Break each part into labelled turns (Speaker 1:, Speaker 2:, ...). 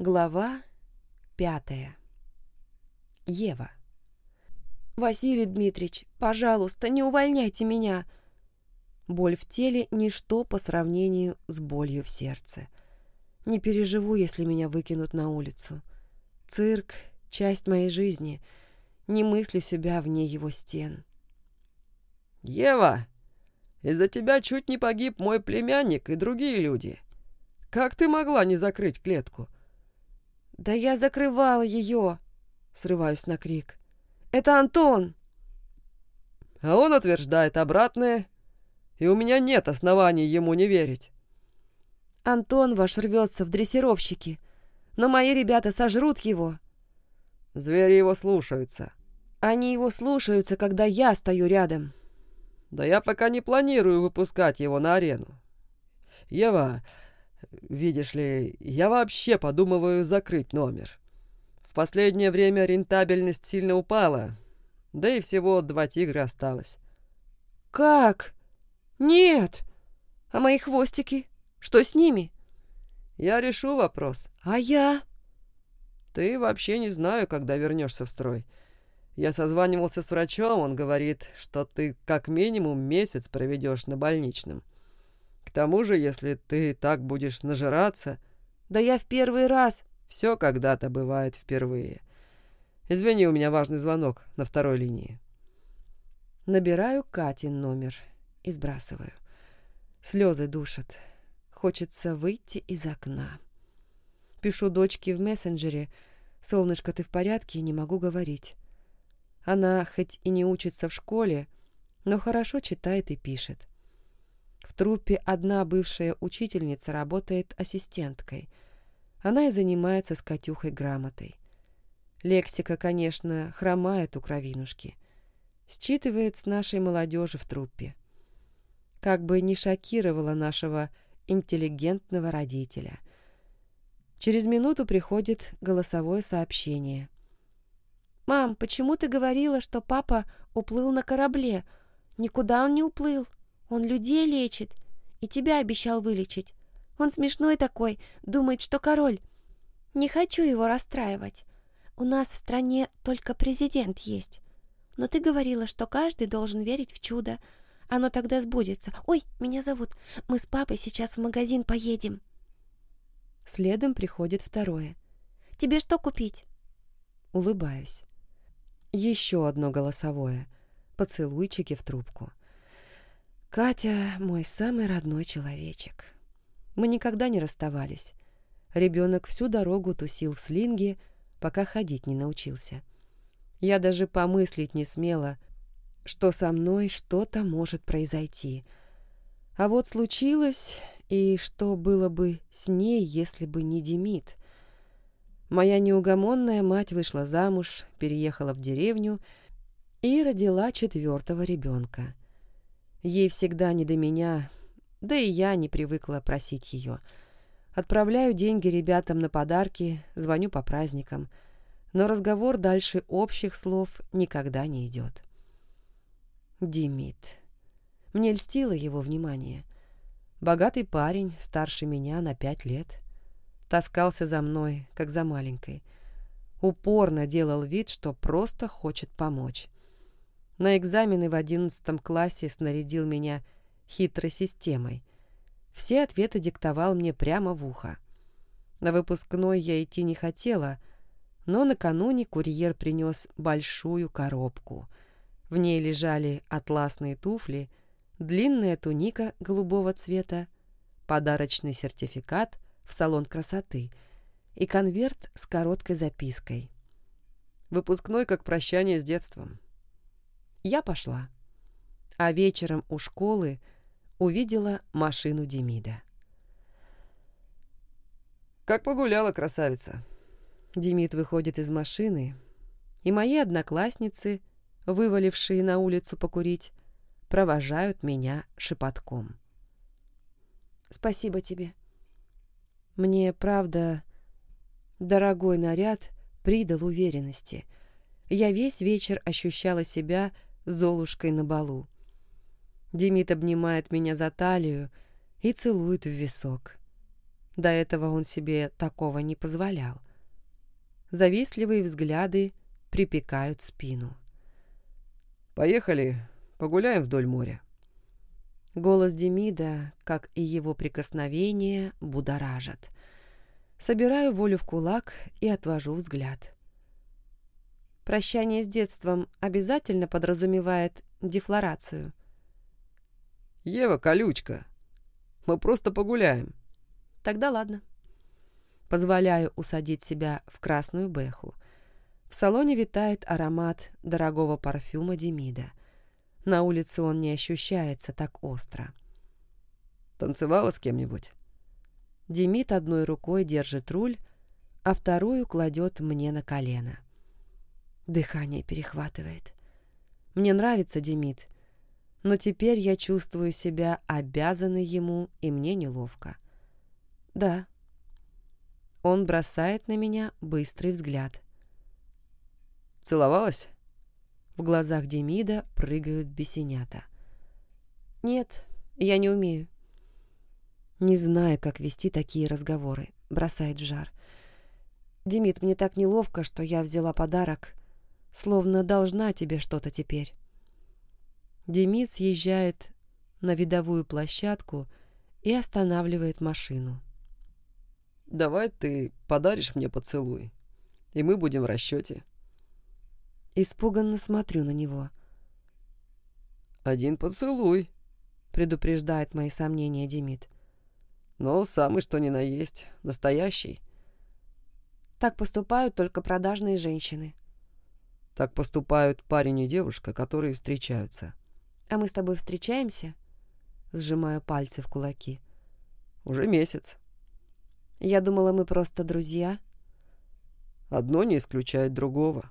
Speaker 1: Глава пятая. Ева. «Василий Дмитриевич, пожалуйста, не увольняйте меня!» Боль в теле – ничто по сравнению с болью в сердце. Не переживу, если меня выкинут на улицу. Цирк – часть моей жизни. Не мыслю себя вне его стен.
Speaker 2: «Ева, из-за тебя чуть не погиб мой племянник и другие люди. Как ты могла не закрыть клетку?»
Speaker 1: «Да я закрывала ее!» — срываюсь на крик. «Это Антон!»
Speaker 2: А он утверждает обратное, и у меня нет оснований ему не верить.
Speaker 1: Антон ваш рвется в дрессировщики, но мои ребята сожрут его.
Speaker 2: Звери его слушаются.
Speaker 1: Они его слушаются, когда я стою рядом.
Speaker 2: Да я пока не планирую выпускать его на арену. Ева, Видишь ли, я вообще подумываю закрыть номер. В последнее время рентабельность сильно упала, да и всего два тигра осталось.
Speaker 1: Как? Нет. А мои хвостики? Что с ними?
Speaker 2: Я решу вопрос.
Speaker 1: А я?
Speaker 2: Ты вообще не знаю, когда вернешься в строй. Я созванивался с врачом, он говорит, что ты как минимум месяц проведешь на больничном. К тому же, если ты так будешь нажираться...
Speaker 1: Да я в первый раз...
Speaker 2: Все когда-то бывает впервые. Извини, у меня важный звонок на второй линии.
Speaker 1: Набираю Катин номер и сбрасываю. Слезы душат. Хочется выйти из окна. Пишу дочке в мессенджере. «Солнышко, ты в порядке?» Не могу говорить. Она хоть и не учится в школе, но хорошо читает и пишет. В труппе одна бывшая учительница работает ассистенткой. Она и занимается с Катюхой грамотой. Лексика, конечно, хромает у кровинушки. Считывает с нашей молодежи в труппе. Как бы не шокировала нашего интеллигентного родителя. Через минуту приходит голосовое сообщение. «Мам, почему ты говорила, что папа уплыл на корабле? Никуда он не уплыл». Он людей лечит. И тебя обещал вылечить. Он смешной такой, думает, что король. Не хочу его расстраивать. У нас в стране только президент есть. Но ты говорила, что каждый должен верить в чудо. Оно тогда сбудется. Ой, меня зовут. Мы с папой сейчас в магазин поедем. Следом приходит второе. Тебе что купить? Улыбаюсь. Еще одно голосовое. Поцелуйчики в трубку. Катя — мой самый родной человечек. Мы никогда не расставались. Ребенок всю дорогу тусил в слинге, пока ходить не научился. Я даже помыслить не смела, что со мной что-то может произойти. А вот случилось, и что было бы с ней, если бы не Демид. Моя неугомонная мать вышла замуж, переехала в деревню и родила четвертого ребенка. Ей всегда не до меня, да и я не привыкла просить ее. Отправляю деньги ребятам на подарки, звоню по праздникам, но разговор дальше общих слов никогда не идет. Димит. Мне льстило его внимание. Богатый парень, старше меня на пять лет. Таскался за мной, как за маленькой. Упорно делал вид, что просто хочет помочь. На экзамены в одиннадцатом классе снарядил меня хитрой системой. Все ответы диктовал мне прямо в ухо. На выпускной я идти не хотела, но накануне курьер принес большую коробку. В ней лежали атласные туфли, длинная туника голубого цвета, подарочный сертификат в салон красоты и конверт с короткой запиской. Выпускной как прощание с детством. Я пошла. А вечером у школы увидела машину Демида.
Speaker 2: «Как погуляла, красавица!»
Speaker 1: Демид выходит из машины, и мои одноклассницы, вывалившие на улицу покурить, провожают меня шепотком. «Спасибо тебе. Мне, правда, дорогой наряд придал уверенности. Я весь вечер ощущала себя Золушкой на балу. Демид обнимает меня за талию и целует в висок. До этого он себе такого не позволял. Завистливые взгляды припекают спину.
Speaker 2: «Поехали, погуляем вдоль моря».
Speaker 1: Голос Демида, как и его прикосновение, будоражат. Собираю волю в кулак и отвожу взгляд. Прощание с детством обязательно подразумевает дефлорацию.
Speaker 2: «Ева, колючка, мы просто погуляем».
Speaker 1: Тогда ладно. Позволяю усадить себя в красную бэху. В салоне витает аромат дорогого парфюма Демида. На улице он не ощущается так остро.
Speaker 2: «Танцевала с кем-нибудь?»
Speaker 1: Демид одной рукой держит руль, а вторую кладет мне на колено. Дыхание перехватывает. Мне нравится Демид, но теперь я чувствую себя обязанной ему, и мне неловко. Да. Он бросает на меня быстрый взгляд.
Speaker 2: «Целовалась?»
Speaker 1: В глазах Демида прыгают бесенята. «Нет, я не умею». Не знаю, как вести такие разговоры. Бросает в жар. «Демид, мне так неловко, что я взяла подарок. Словно должна тебе что-то теперь». Демид съезжает на видовую площадку и останавливает машину.
Speaker 2: «Давай ты подаришь мне поцелуй, и мы будем в расчете.
Speaker 1: Испуганно смотрю на него.
Speaker 2: «Один поцелуй», —
Speaker 1: предупреждает мои сомнения Демид.
Speaker 2: «Но самый что ни на есть, настоящий».
Speaker 1: Так поступают только продажные женщины.
Speaker 2: Так поступают парень и девушка, которые встречаются.
Speaker 1: А мы с тобой встречаемся? Сжимаю пальцы в кулаки.
Speaker 2: Уже месяц.
Speaker 1: Я думала, мы просто друзья.
Speaker 2: Одно не исключает другого.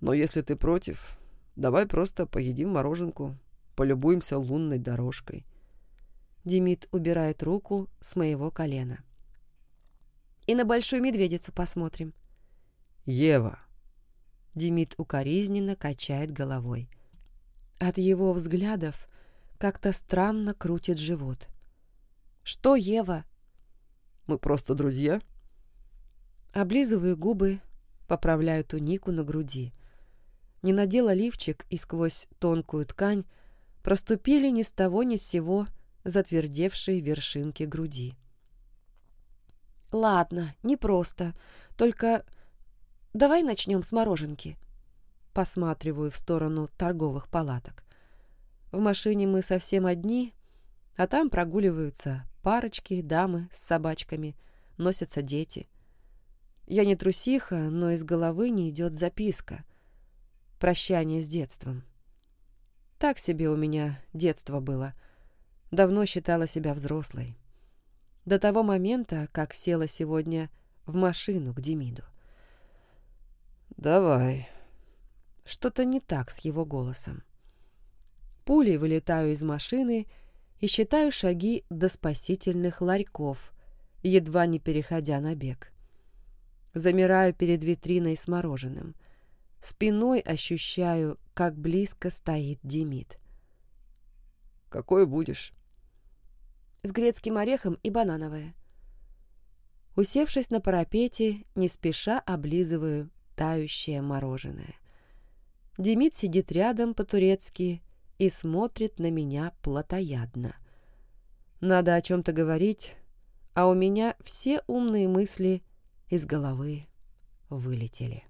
Speaker 2: Но если ты против, давай просто поедим мороженку, полюбуемся лунной дорожкой.
Speaker 1: Демид убирает руку с моего колена. И на большую медведицу посмотрим.
Speaker 2: Ева.
Speaker 1: Демид укоризненно качает головой. От его взглядов как-то странно крутит живот. Что, Ева?
Speaker 2: Мы просто друзья?
Speaker 1: Облизываю губы, поправляю тунику на груди не надела лифчик и сквозь тонкую ткань проступили ни с того ни с сего затвердевшие вершинки груди. «Ладно, непросто. Только давай начнем с мороженки». Посматриваю в сторону торговых палаток. В машине мы совсем одни, а там прогуливаются парочки, дамы с собачками, носятся дети. Я не трусиха, но из головы не идет записка — прощание с детством. Так себе у меня детство было. Давно считала себя взрослой. До того момента, как села сегодня в машину к Демиду.
Speaker 2: «Давай».
Speaker 1: Что-то не так с его голосом. Пулей вылетаю из машины и считаю шаги до спасительных ларьков, едва не переходя на бег. Замираю перед витриной с мороженым. Спиной ощущаю, как близко стоит Демид.
Speaker 2: «Какой будешь?»
Speaker 1: «С грецким орехом и банановое». Усевшись на парапете, не спеша облизываю тающее мороженое. Демид сидит рядом по-турецки и смотрит на меня плотоядно. Надо о чем-то говорить, а у меня все умные мысли из головы вылетели.